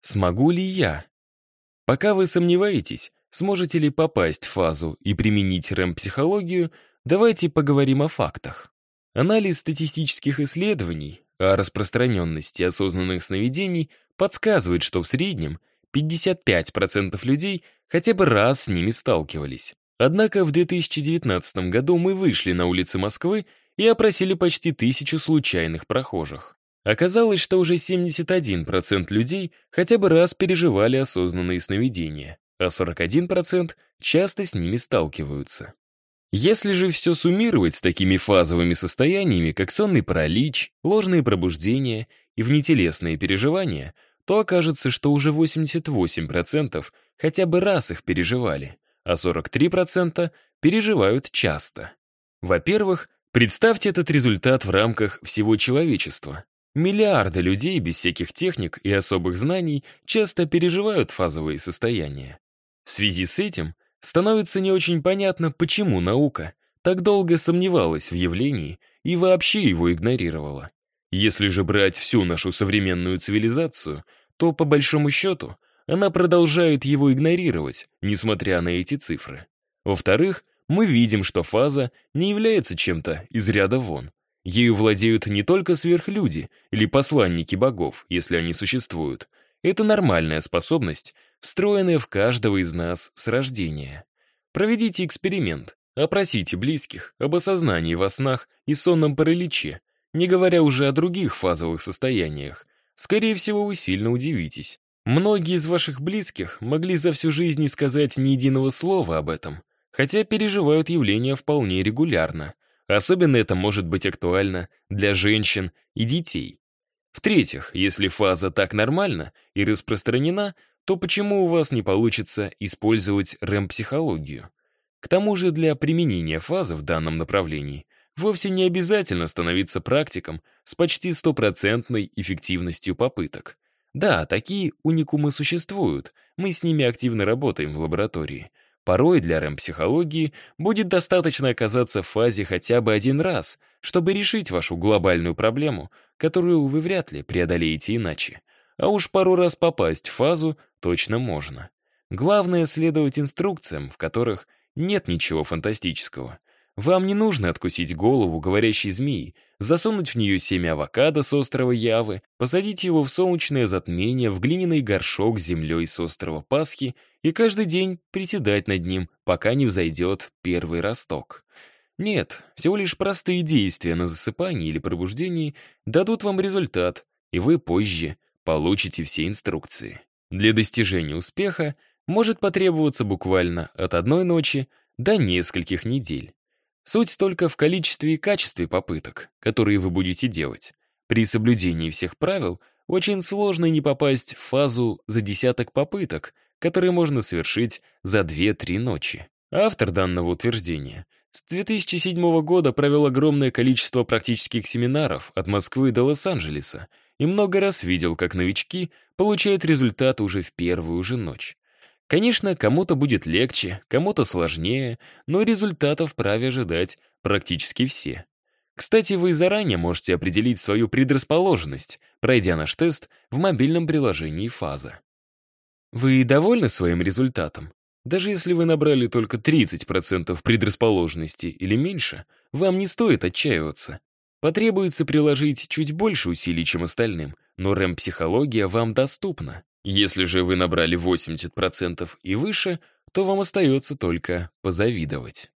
Смогу ли я? Пока вы сомневаетесь, сможете ли попасть в фазу и применить рэм-психологию, давайте поговорим о фактах. Анализ статистических исследований о распространенности осознанных сновидений подсказывает, что в среднем 55% людей хотя бы раз с ними сталкивались. Однако в 2019 году мы вышли на улицы Москвы и опросили почти тысячу случайных прохожих. Оказалось, что уже 71% людей хотя бы раз переживали осознанные сновидения, а 41% часто с ними сталкиваются. Если же все суммировать с такими фазовыми состояниями, как сонный паралич, ложные пробуждения и внетелесные переживания, то окажется, что уже 88% хотя бы раз их переживали, а 43% переживают часто. Во-первых, представьте этот результат в рамках всего человечества. Миллиарды людей без всяких техник и особых знаний часто переживают фазовые состояния. В связи с этим становится не очень понятно, почему наука так долго сомневалась в явлении и вообще его игнорировала. Если же брать всю нашу современную цивилизацию, то, по большому счету, она продолжает его игнорировать, несмотря на эти цифры. Во-вторых, мы видим, что фаза не является чем-то из ряда вон. Ею владеют не только сверхлюди или посланники богов, если они существуют. Это нормальная способность, встроенная в каждого из нас с рождения. Проведите эксперимент. Опросите близких об осознании во снах и сонном параличе, не говоря уже о других фазовых состояниях. Скорее всего, вы сильно удивитесь. Многие из ваших близких могли за всю жизнь не сказать ни единого слова об этом, хотя переживают явление вполне регулярно. Особенно это может быть актуально для женщин и детей. В-третьих, если фаза так нормальна и распространена, то почему у вас не получится использовать рэм-психологию? К тому же для применения фазы в данном направлении вовсе не обязательно становиться практиком с почти стопроцентной эффективностью попыток. Да, такие уникумы существуют, мы с ними активно работаем в лаборатории. Порой для рэм-психологии будет достаточно оказаться в фазе хотя бы один раз, чтобы решить вашу глобальную проблему, которую вы вряд ли преодолеете иначе. А уж пару раз попасть в фазу точно можно. Главное — следовать инструкциям, в которых нет ничего фантастического. Вам не нужно откусить голову говорящей змеи, засунуть в нее семя авокадо с острова Явы, посадить его в солнечное затмение в глиняный горшок с землей с острова Пасхи и каждый день приседать над ним, пока не взойдет первый росток. Нет, всего лишь простые действия на засыпании или пробуждении дадут вам результат, и вы позже получите все инструкции. Для достижения успеха может потребоваться буквально от одной ночи до нескольких недель. Суть только в количестве и качестве попыток, которые вы будете делать. При соблюдении всех правил очень сложно не попасть в фазу за десяток попыток, которые можно совершить за 2-3 ночи. Автор данного утверждения с 2007 года провел огромное количество практических семинаров от Москвы до Лос-Анджелеса и много раз видел, как новички получают результат уже в первую же ночь. Конечно, кому-то будет легче, кому-то сложнее, но результатов вправе ожидать практически все. Кстати, вы заранее можете определить свою предрасположенность, пройдя наш тест в мобильном приложении «Фаза». Вы довольны своим результатом? Даже если вы набрали только 30% предрасположенности или меньше, вам не стоит отчаиваться. Потребуется приложить чуть больше усилий, чем остальным, но рэм-психология вам доступна. Если же вы набрали 80% и выше, то вам остается только позавидовать.